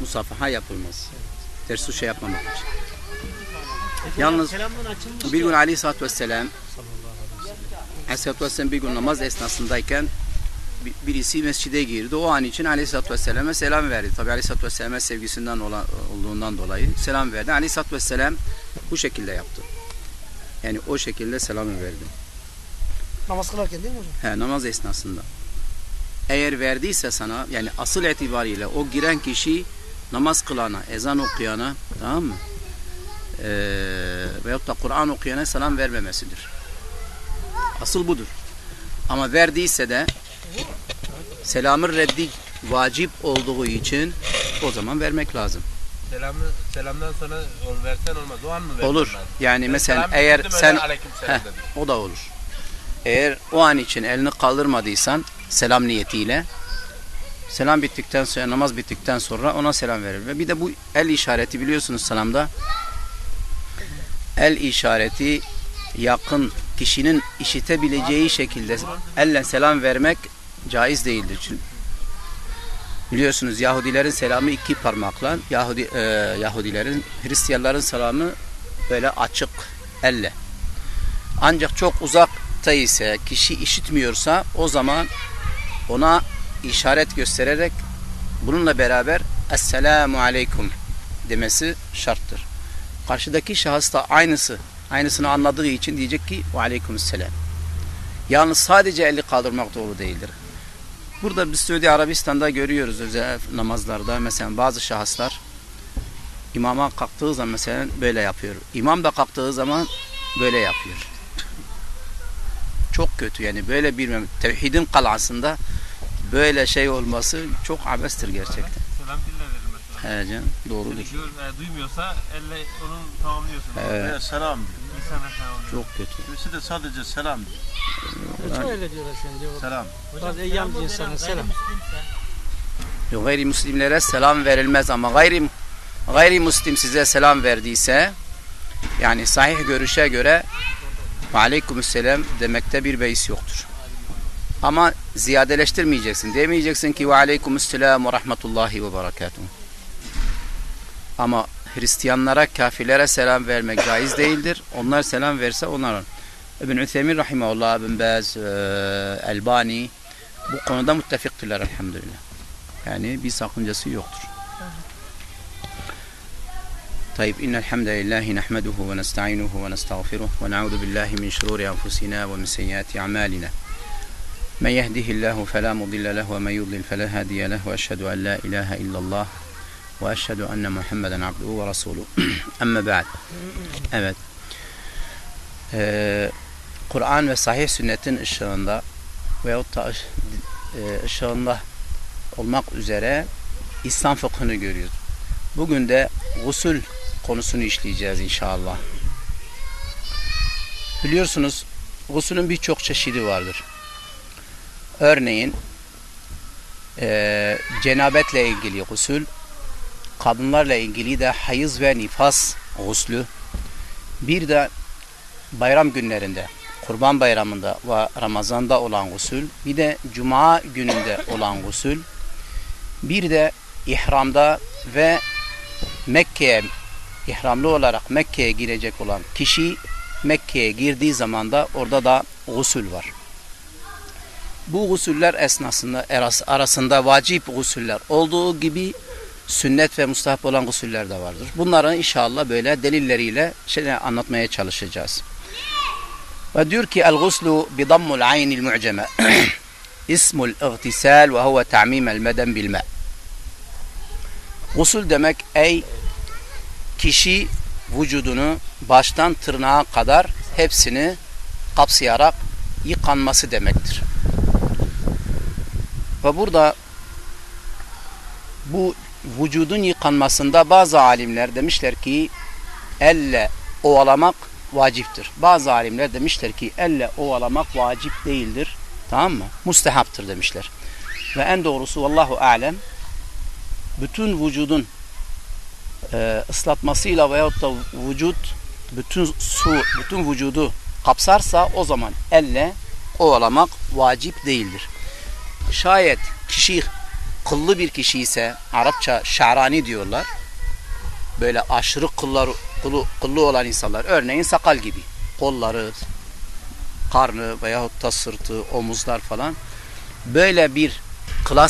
musafaha yapılmaz. Ters şey yapmamak için. Yalnız bir gün Aleyhisselatü Vesselam Aleyhisselatü Vesselam bir gün namaz esnasındayken bir- birisi mescide girdi. O an için Aleyhisselatü Vesselam'a selam verdi. Tabi Aleyhisselatü Vesselam'a sevgisinden olan, olduğundan dolayı selam verdi. Aleyhisselatü Vesselam bu şekilde yaptı. Yani o şekilde selamı verdi. Namaz kılarken değil mi hocam? He, namaz esnasında. Eğer verdiyse sana yani asıl itibariyle o giren kişi namaz kılana, ezan okuyana tamam mı? Ee, veyahut da Kur'an okuyana selam vermemesidir. Asıl budur. Ama verdiyse de selamın reddi vacip olduğu için o zaman vermek lazım. Selamı, selamdan sonra versen olmaz. O an mı versen Olur. lazım? Yani Ben mesela eğer sen Heh, o da olur. Eğer o an için elini kaldırmadıysan selam niyetiyle selam bittikten sonra namaz bittikten sonra ona selam verir. Ve bir de bu el işareti biliyorsunuz selamda el işareti yakın kişinin işitebileceği şekilde elle selam vermek caiz değildir. Çünkü biliyorsunuz Yahudilerin selamı iki parmakla, Yahudi e, Yahudilerin Hristiyanların selamı böyle açık elle. Ancak çok uzakta ise kişi işitmiyorsa o zaman ona işaret göstererek bununla beraber Esselamu Aleyküm demesi şarttır. Karşıdaki şahıs da aynısı, aynısını anladığı için diyecek ki Ve Aleykümselam. Yalnız sadece eli kaldırmak doğru değildir. Burada biz Suudi Arabistan'da görüyoruz özel namazlarda mesela bazı şahıslar imama kalktığı zaman mesela böyle yapıyor. İmam da kalktığı zaman böyle yapıyor. Çok kötü yani böyle bir tevhidin kalasında böyle şey olması çok abestir gerçekten. Selam dille verir mesela. He canım, doğrudur. Gör, e, duymuyorsa elle onu tamamlıyorsun. Evet. Veya selam diyor. İnsana selam diyor. Çok kötü. Kimisi de sadece selam diyor. Çok öyle diyorlar diyor. Selam. Bazı eyyamcı insana selam. Yok, gayrimüslimlere selam verilmez ama gayri gayrimüslim size selam verdiyse yani sahih görüşe göre ve aleykümselam demekte bir beis yoktur. Ama ziyadeleştirmeyeceksin. Demeyeceksin ki ve aleykümselam ve rahmetullahi ve berekatuhu. Ama Hristiyanlara, kafirlere selam vermek caiz değildir. Onlar selam verse onların. İbn Üthemin rahimahullah, İbn Baz, eee, Elbani bu konuda müttefiktirler elhamdülillah. Yani bir sakıncası yoktur. طيب إن الحمد لله نحمده ونستعينه ونستغفره ونعوذ بالله من شرور أنفسنا ومن سيئات أعمالنا من يهده الله فلا مضل له ومن يضلل فلا هادي له وأشهد أن لا إله إلا الله وأشهد أن محمدا عبده ورسوله أما بعد Evet. Ee, Kur'an ve sahih sünnetin ışığında veyahut da ış- e, ışığında olmak üzere İslam fıkhını görüyoruz. Bugün de gusül konusunu işleyeceğiz inşallah. Biliyorsunuz gusülün birçok çeşidi vardır. Örneğin eee cenabetle ilgili gusül, kadınlarla ilgili de hayız ve nifas guslü, bir de bayram günlerinde, kurban bayramında ve Ramazan'da olan gusül, bir de cuma gününde olan gusül, bir de ihramda ve Mekke'ye ihramlı olarak Mekke'ye girecek olan kişi Mekke'ye girdiği zaman da orada da gusül var. Bu gusüller esnasında arasında vacip gusüller olduğu gibi sünnet ve mustahap olan gusüller de vardır. Bunları inşallah böyle delilleriyle şey anlatmaya çalışacağız. Ve diyor ki el guslu bi dammul aynil mu'ceme ismul igtisal ve huve ta'mim el meden bil ma. Gusül demek ey kişi vücudunu baştan tırnağa kadar hepsini kapsayarak yıkanması demektir. Ve burada bu vücudun yıkanmasında bazı alimler demişler ki elle ovalamak vaciptir. Bazı alimler demişler ki elle ovalamak vacip değildir. Tamam mı? Mustehaptır demişler. Ve en doğrusu vallahu alem bütün vücudun e, ıslatmasıyla veyahut da vücut bütün su, bütün vücudu kapsarsa o zaman elle ovalamak vacip değildir. Şayet kişi kıllı bir kişi ise Arapça şa'rani diyorlar. Böyle aşırı kıllar, kılı, kıllı olan insanlar. Örneğin sakal gibi. Kolları, karnı veyahut da sırtı, omuzlar falan. Böyle bir kıla